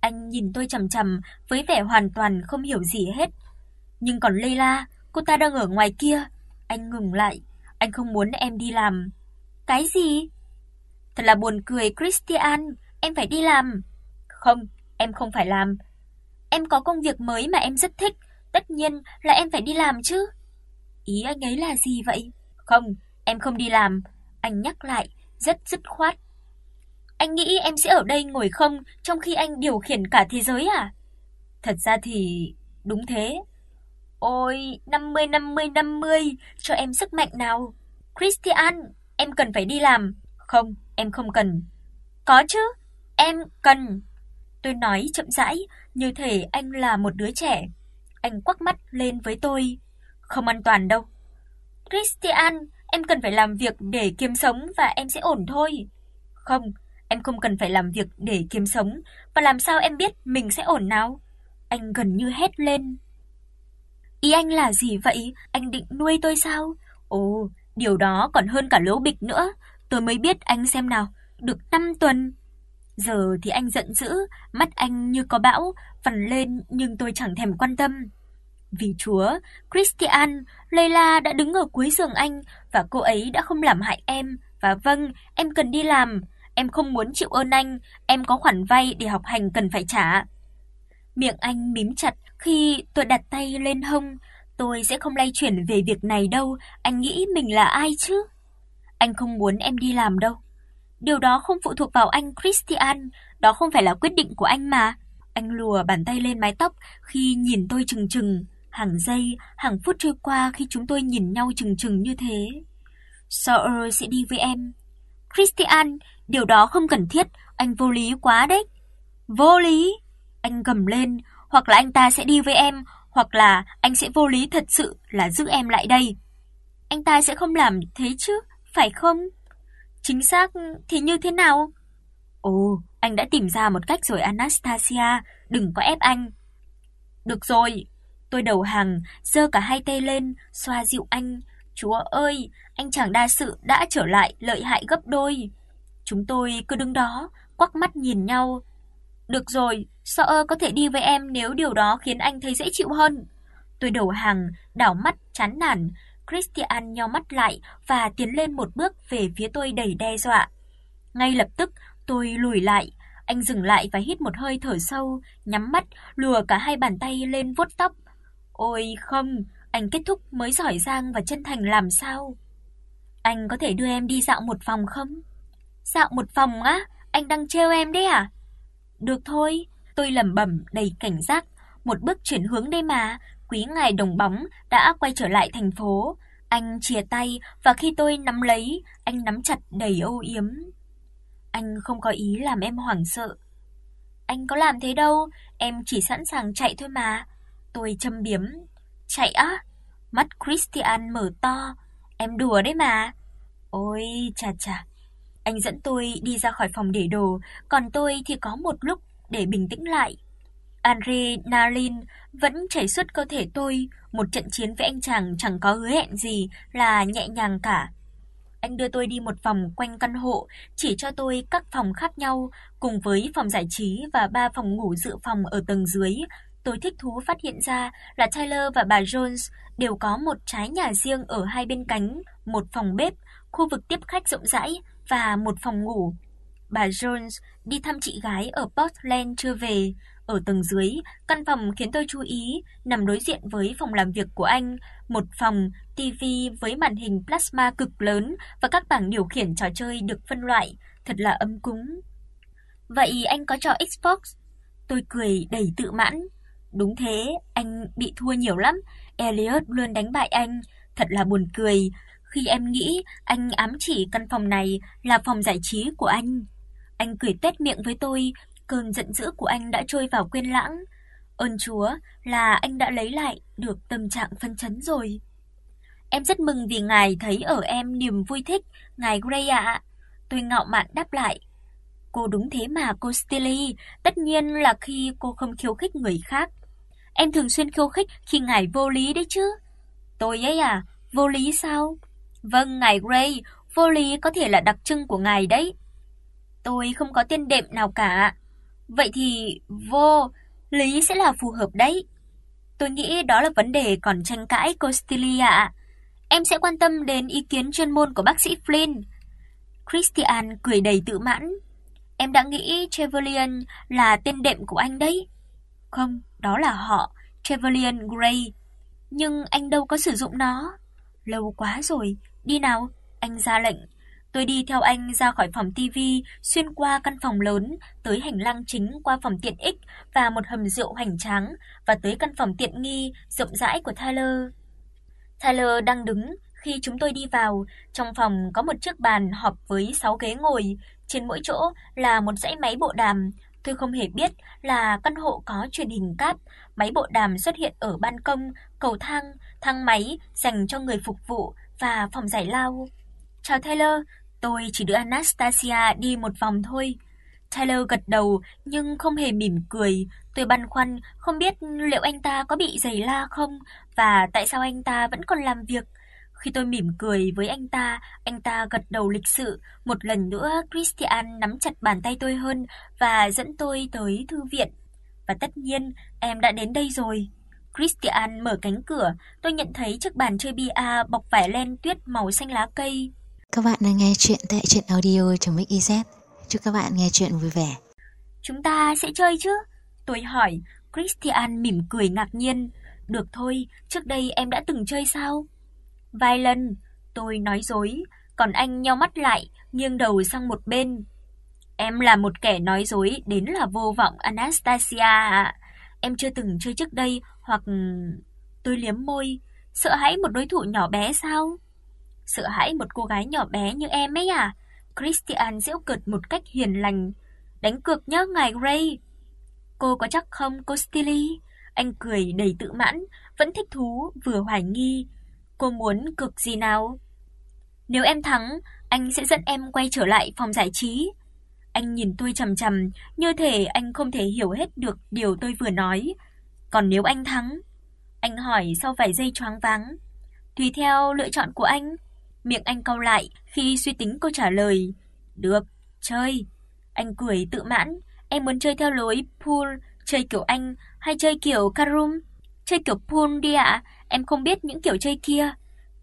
Anh nhìn tôi chằm chằm với vẻ hoàn toàn không hiểu gì hết. Nhưng còn Leila, cô ta đang ở ngoài kia. Anh ngừng lại, anh không muốn em đi làm. Cái gì? Thật là buồn cười Christian, em phải đi làm. Không, em không phải làm. Em có công việc mới mà em rất thích, tất nhiên là em phải đi làm chứ. Ý anh ấy là gì vậy? Không, em không đi làm, anh nhắc lại, rất dứt khoát. Anh nghĩ em sẽ ở đây ngồi không trong khi anh điều khiển cả thế giới à? Thật ra thì đúng thế. Ôi, 50 50 50, cho em sức mạnh nào. Christian, em cần phải đi làm. Không, em không cần. Có chứ, em cần. Tôi nói chậm rãi, như thể anh là một đứa trẻ. Anh quắc mắt lên với tôi. Không an toàn đâu. Christian, em cần phải làm việc để kiếm sống và em sẽ ổn thôi. Không, em không cần phải làm việc để kiếm sống, và làm sao em biết mình sẽ ổn nào? Anh gần như hét lên. Ý anh là gì vậy? Anh định nuôi tôi sao? Ồ, điều đó còn hơn cả lỗ bịch nữa, tôi mới biết anh xem nào, được 5 tuần. Giờ thì anh giận dữ, mắt anh như có bão phằn lên nhưng tôi chẳng thèm quan tâm. Vì Chúa, Christian, Leila đã đứng ở cuối giường anh và cô ấy đã không làm hại em và vâng, em cần đi làm, em không muốn chịu ơn anh, em có khoản vay để học hành cần phải trả. Miệng anh mím chặt khi tôi đặt tay lên hông, tôi sẽ không lay chuyển về việc này đâu, anh nghĩ mình là ai chứ? Anh không muốn em đi làm đâu. Điều đó không phụ thuộc vào anh Christian, đó không phải là quyết định của anh mà. Anh lùa bàn tay lên mái tóc khi nhìn tôi chừng chừng, hàng giây, hàng phút trôi qua khi chúng tôi nhìn nhau chừng chừng như thế. Sawyer sẽ đi với em. Christian, điều đó không cần thiết, anh vô lý quá đấy. Vô lý? Anh gầm lên, hoặc là anh ta sẽ đi với em, hoặc là anh sẽ vô lý thật sự là giữ em lại đây. Anh ta sẽ không làm thế chứ, phải không? Chính xác thì như thế nào? Ồ, anh đã tìm ra một cách rồi Anastasia, đừng có ép anh. Được rồi, tôi đầu hàng, giơ cả hai tay lên, xoa dịu anh. Chúa ơi, anh chàng đa sự đã trở lại lợi hại gấp đôi. Chúng tôi cứ đứng đó, quắc mắt nhìn nhau. Được rồi, Sơ có thể đi với em nếu điều đó khiến anh thấy dễ chịu hơn. Tôi đầu hàng, đảo mắt chán nản, Christian nheo mắt lại và tiến lên một bước về phía tôi đầy đe dọa. Ngay lập tức, tôi lùi lại, anh dừng lại và hít một hơi thở sâu, nhắm mắt, lùa cả hai bàn tay lên vuốt tóc. Ôi không, anh kết thúc mới giỏi giang và chân thành làm sao? Anh có thể đưa em đi dạo một vòng không? Dạo một vòng á? Anh đang trêu em đấy à? Được thôi, tôi lẩm bẩm đầy cảnh giác, một bước chuyển hướng đây mà, quý ngài đồng bóng đã quay trở lại thành phố. Anh chìa tay và khi tôi nắm lấy, anh nắm chặt đầy âu yếm. Anh không có ý làm em hoảng sợ. Anh có làm thế đâu, em chỉ sẵn sàng chạy thôi mà. Tôi châm biếm. Chạy á? Mắt Christian mở to. Em đùa đấy mà. Ôi chà chà. Anh dẫn tôi đi ra khỏi phòng để đồ, còn tôi thì có một lúc để bình tĩnh lại. Adrenaline vẫn chảy suốt cơ thể tôi, một trận chiến với anh chàng chẳng có hứa hẹn gì là nhẹ nhàng cả. Anh đưa tôi đi một vòng quanh căn hộ, chỉ cho tôi các phòng khác nhau cùng với phòng giải trí và ba phòng ngủ dự phòng ở tầng dưới. Tôi thích thú phát hiện ra là Tyler và bà Jones đều có một trái nhà riêng ở hai bên cánh, một phòng bếp, khu vực tiếp khách rộng rãi và một phòng ngủ. Bà Jones đi thăm chị gái ở Portland chưa về, ở tầng dưới, căn phòng khiến tôi chú ý, nằm đối diện với phòng làm việc của anh, một phòng TV với màn hình plasma cực lớn và các bảng điều khiển trò chơi được phân loại, thật là ấm cúng. Vậy anh có trò Xbox? Tôi cười đầy tự mãn. Đúng thế, anh bị thua nhiều lắm, Elliot luôn đánh bại anh, thật là buồn cười. Khi em nghĩ anh ám chỉ căn phòng này là phòng giải trí của anh. Anh cười tét miệng với tôi, cơn giận dữ của anh đã trôi vào quên lãng. Ơn Chúa là anh đã lấy lại được tâm trạng phấn chấn rồi. Em rất mừng vì ngài thấy ở em niềm vui thích, ngài Gray ạ." Tôi ngạo mạn đáp lại. "Cô đúng thế mà cô Stilly, tất nhiên là khi cô không khiêu khích người khác. Em thường xuyên khiêu khích khi ngài vô lý đấy chứ." "Tôi ấy à, vô lý sao?" "Vâng, ngài Gray, vô lý có thể là đặc trưng của ngài đấy." "Tôi không có tên đệm nào cả." Vậy thì vô lý sẽ là phù hợp đấy. Tôi nghĩ đó là vấn đề còn tranh cãi costilia ạ. Em sẽ quan tâm đến ý kiến chuyên môn của bác sĩ Flynn. Christian cười đầy tự mãn. Em đã nghĩ Trevelyan là tên đệm của anh đấy. Không, đó là họ, Trevelyan Gray. Nhưng anh đâu có sử dụng nó. Lâu quá rồi, đi nào, anh ra lệnh. Tôi đi theo anh ra khỏi phòng TV, xuyên qua căn phòng lớn, tới hành lang chính qua phòng tiện ích và một hầm rượu hoành tráng và tới căn phòng tiện nghi rộng rãi của Tyler. Tyler đang đứng khi chúng tôi đi vào, trong phòng có một chiếc bàn họp với 6 ghế ngồi, trên mỗi chỗ là một dãy máy bộ đàm. Tôi không hề biết là căn hộ có truyền hình cáp, máy bộ đàm xuất hiện ở ban công, cầu thang, thang máy dành cho người phục vụ và phòng giải lao. "Chào Taylor, tôi chỉ đưa Anastasia đi một vòng thôi." Taylor gật đầu nhưng không hề mỉm cười, tôi băn khoăn không biết liệu anh ta có bị giày la không và tại sao anh ta vẫn còn làm việc. Khi tôi mỉm cười với anh ta, anh ta gật đầu lịch sự, một lần nữa Christian nắm chặt bàn tay tôi hơn và dẫn tôi tới thư viện. Và tất nhiên, em đã đến đây rồi. Christian mở cánh cửa, tôi nhận thấy chiếc bàn chơi bia bọc vải len tuyết màu xanh lá cây. Các bạn đang nghe chuyện tại truyện audio.mix.iz. Chúc các bạn nghe chuyện vui vẻ. Chúng ta sẽ chơi chứ? Tôi hỏi, Christian mỉm cười ngạc nhiên. Được thôi, trước đây em đã từng chơi sao? Vài lần, tôi nói dối, còn anh nheo mắt lại, nghiêng đầu sang một bên. Em là một kẻ nói dối đến là vô vọng Anastasia ạ. Em chưa từng chơi trước đây hoặc ừ, tôi liếm môi, sợ hãi một đối thủ nhỏ bé sao? Sợ hãi một cô gái nhỏ bé như em ấy à? Christian giễu cợt một cách hiền lành. Đánh cược nhớ ngài Gray. Cô có chắc không, cô Stilly? Anh cười đầy tự mãn, vẫn thích thú vừa hoài nghi. Cô muốn cực gì nào? Nếu em thắng, anh sẽ dẫn em quay trở lại phòng giải trí. Anh nhìn tôi chằm chằm, như thể anh không thể hiểu hết được điều tôi vừa nói. Còn nếu anh thắng? Anh hỏi sau vài giây choáng váng. Tùy theo lựa chọn của anh. Miệng anh cau lại khi suy tính câu trả lời. Được, chơi. Anh cười tự mãn, em muốn chơi theo lối pool, chơi kiểu anh hay chơi kiểu carom? Chơi kiểu pool đi ạ, em không biết những kiểu chơi kia.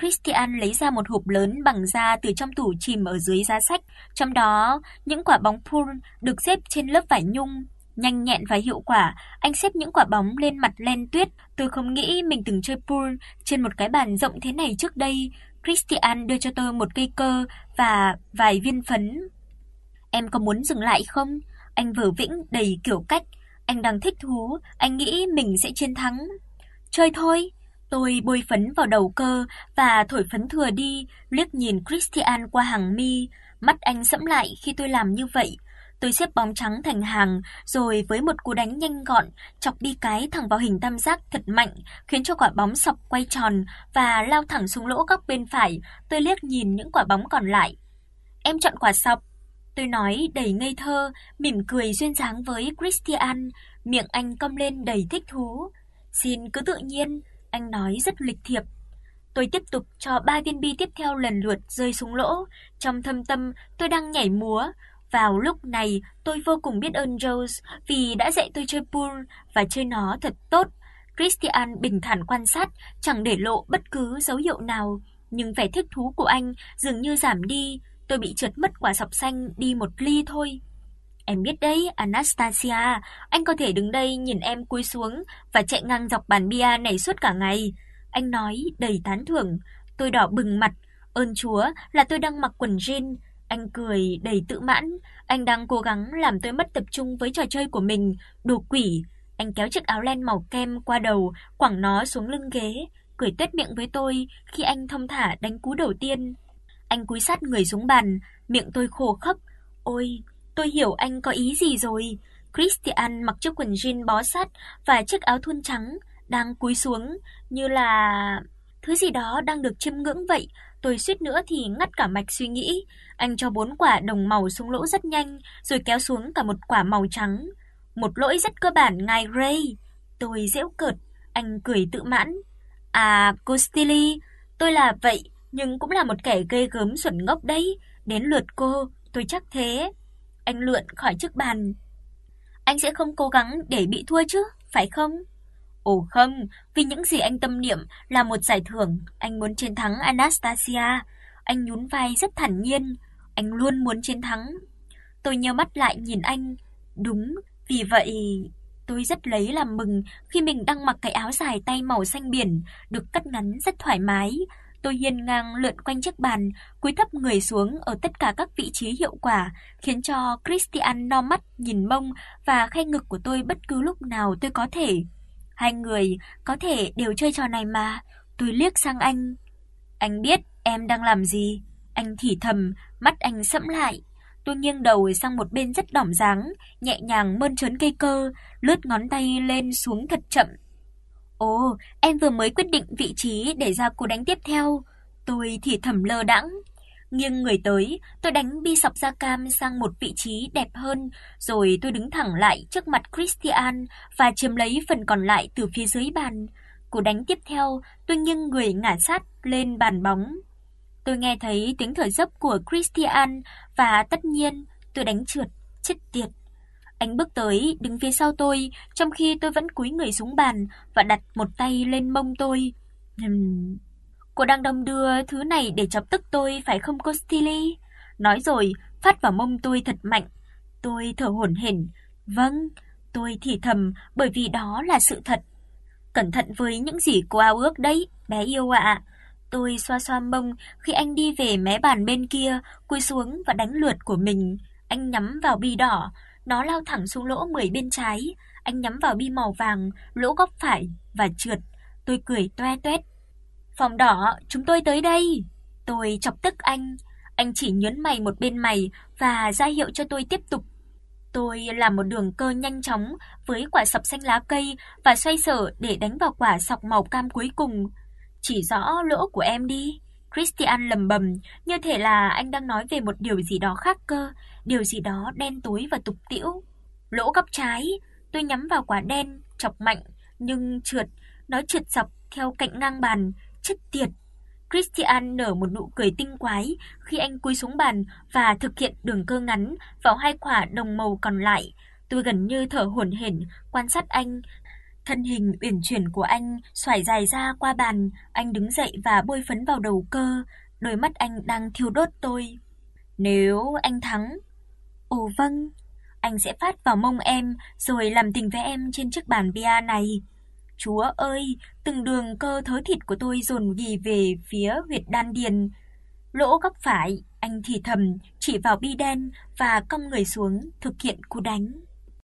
Christian lấy ra một hộp lớn bằng da từ trong tủ chìm ở dưới giá sách, trong đó những quả bóng pool được xếp trên lớp vải nhung, nhanh nhẹn và hiệu quả, anh xếp những quả bóng lên mặt len tuyết, tôi không nghĩ mình từng chơi pool trên một cái bàn rộng thế này trước đây. Christian đưa cho tôi một cây cơ và vài viên phấn. Em có muốn dừng lại không? Anh vờ vĩnh đầy kiểu cách, anh đang thích thú, anh nghĩ mình sẽ chiến thắng. Chơi thôi. Tôi bôi phấn vào đầu cơ và thổi phấn thừa đi, liếc nhìn Christian qua hàng mi, mắt anh sẫm lại khi tôi làm như vậy. Tôi xếp bóng trắng thành hàng, rồi với một cú đánh nhanh gọn, chọc đi cái thẳng vào hình tam giác thật mạnh, khiến cho quả bóng sọc quay tròn và lao thẳng xuống lỗ góc bên phải. Tôi liếc nhìn những quả bóng còn lại. Em chọn quả sọc. Tôi nói đầy ngây thơ, mỉm cười duyên dáng với Christian, miệng anh cong lên đầy thích thú. "Xin cứ tự nhiên." Anh nói rất lịch thiệp. Tôi tiếp tục cho ba viên bi tiếp theo lần lượt rơi xuống lỗ, trong thâm tâm tôi đang nhảy múa. Vào lúc này, tôi vô cùng biết ơn Jones vì đã dạy tôi chơi pool và chơi nó thật tốt. Christian bình thản quan sát, chẳng để lộ bất cứ dấu hiệu nào, nhưng vẻ thích thú của anh dường như giảm đi, tôi bị trượt mất quả sọc xanh đi một ly thôi. Em biết đấy, Anastasia, anh có thể đứng đây nhìn em cúi xuống và chạy ngang dọc bàn bia này suốt cả ngày." Anh nói đầy tán thưởng. Tôi đỏ bừng mặt, ơn Chúa là tôi đang mặc quần jean. Anh cười đầy tự mãn, anh đang cố gắng làm tôi mất tập trung với trò chơi của mình, đồ quỷ. Anh kéo chiếc áo len màu kem qua đầu, quẳng nó xuống lưng ghế, cười tuét miệng với tôi khi anh thông thả đánh cú đầu tiên. Anh cúi sát người xuống bàn, miệng tôi khô khốc. Ôi, Tôi hiểu anh có ý gì rồi. Christian mặc chiếc quần jean bó sát và chiếc áo thun trắng, đang cúi xuống như là thứ gì đó đang được chiêm ngưỡng vậy. Tôi suýt nữa thì ngắt cả mạch suy nghĩ. Anh cho bốn quả đồng màu xuống lỗ rất nhanh, rồi kéo xuống cả một quả màu trắng. Một lỗi rất cơ bản ngài Gray. Tôi giễu cợt, anh cười tự mãn. À, cô Stilly, tôi là vậy, nhưng cũng là một kẻ gây gớm xuẩn ngốc đấy, đến lượt cô, tôi chắc thế. Anh lượn khỏi chiếc bàn. anh sẽ không cố gắng để bị thua chứ, phải không? Ồ không, vì những gì anh tâm niệm là một giải thưởng, anh muốn chiến thắng Anastasia. Anh nhún vai rất thản nhiên, anh luôn muốn chiến thắng. Tôi nheo mắt lại nhìn anh, đúng, vì vậy tôi rất lấy làm mừng khi mình đang mặc cái áo dài tay màu xanh biển, được cắt ngắn rất thoải mái. Tôi hiên ngang lượn quanh chiếc bàn, cúi thấp người xuống ở tất cả các vị trí hiệu quả, khiến cho Christian no mắt nhìn mông và khay ngực của tôi bất cứ lúc nào tôi có thể. Hai người có thể đều chơi trò này mà. Tôi liếc sang anh. Anh biết em đang làm gì? Anh thì thầm, mắt anh sẫm lại. Tôi nghiêng đầu sang một bên rất đỏm dáng, nhẹ nhàng mơn trớn cây cơ, lướt ngón tay lên xuống thật chậm. "Ồ, em vừa mới quyết định vị trí để ra cú đánh tiếp theo." Tôi thì thầm lơ đãng, nghiêng người tới, tôi đánh bi sọc da cam sang một vị trí đẹp hơn, rồi tôi đứng thẳng lại trước mặt Christian và chiếm lấy phần còn lại từ phía dưới bàn. Cú đánh tiếp theo, tôi nghiêng người ngả sát lên bàn bóng. Tôi nghe thấy tiếng thở dốc của Christian và tất nhiên tôi đánh trượt, chết tiệt. Anh bước tới, đứng phía sau tôi, trong khi tôi vẫn cúi người xuống bàn và đặt một tay lên mông tôi. Ừm. Cô đang đâm đưa thứ này để chọc tức tôi phải không cô Stili? Nói rồi, phát vào mông tôi thật mạnh. Tôi thở hổn hển. Vâng, tôi thì thầm bởi vì đó là sự thật. Cẩn thận với những gì cô ao ước đấy, bé yêu ạ. Tôi xoa xoa mông khi anh đi về mé bàn bên kia, cúi xuống và đánh lượt của mình. Anh nhắm vào bi đỏ, nó lao thẳng xuống lỗ 10 bên trái. Anh nhắm vào bi màu vàng, lỗ góc phải và trượt. Tôi cười toe toét. "Phòng đỏ, chúng tôi tới đây." Tôi chọc tức anh. Anh chỉ nhướng mày một bên mày và ra hiệu cho tôi tiếp tục. Tôi làm một đường cơ nhanh chóng với quả sập xanh lá cây và xoay sở để đánh vào quả sọc màu cam cuối cùng. Chỉ rõ lỗ của em đi. Christian lầm bầm, như thể là anh đang nói về một điều gì đó khác cơ, điều gì đó đen tối và tục tĩu. Lỗ góc trái, tôi nhắm vào quả đen, chọc mạnh nhưng trượt, nó trượt dọc theo cạnh ngang bàn, chết tiệt. Christian nở một nụ cười tinh quái khi anh cúi xuống bàn và thực hiện đường cơ ngắn vào hai quả đồng màu còn lại. Tôi gần như thở hổn hển quan sát anh Thân hình uyển chuyển của anh xoải dài ra qua bàn, anh đứng dậy và bôi phấn vào đầu cơ, đôi mắt anh đang thiêu đốt tôi. Nếu anh thắng, ồ vâng, anh sẽ phát vào mông em rồi làm tình với em trên chiếc bàn bia này. Chúa ơi, từng đường cơ thớ thịt của tôi dồn ghì về phía huyệt đan điền. Lỗ góc phải, anh thì thầm chỉ vào bi đen và cong người xuống thực hiện cú đánh.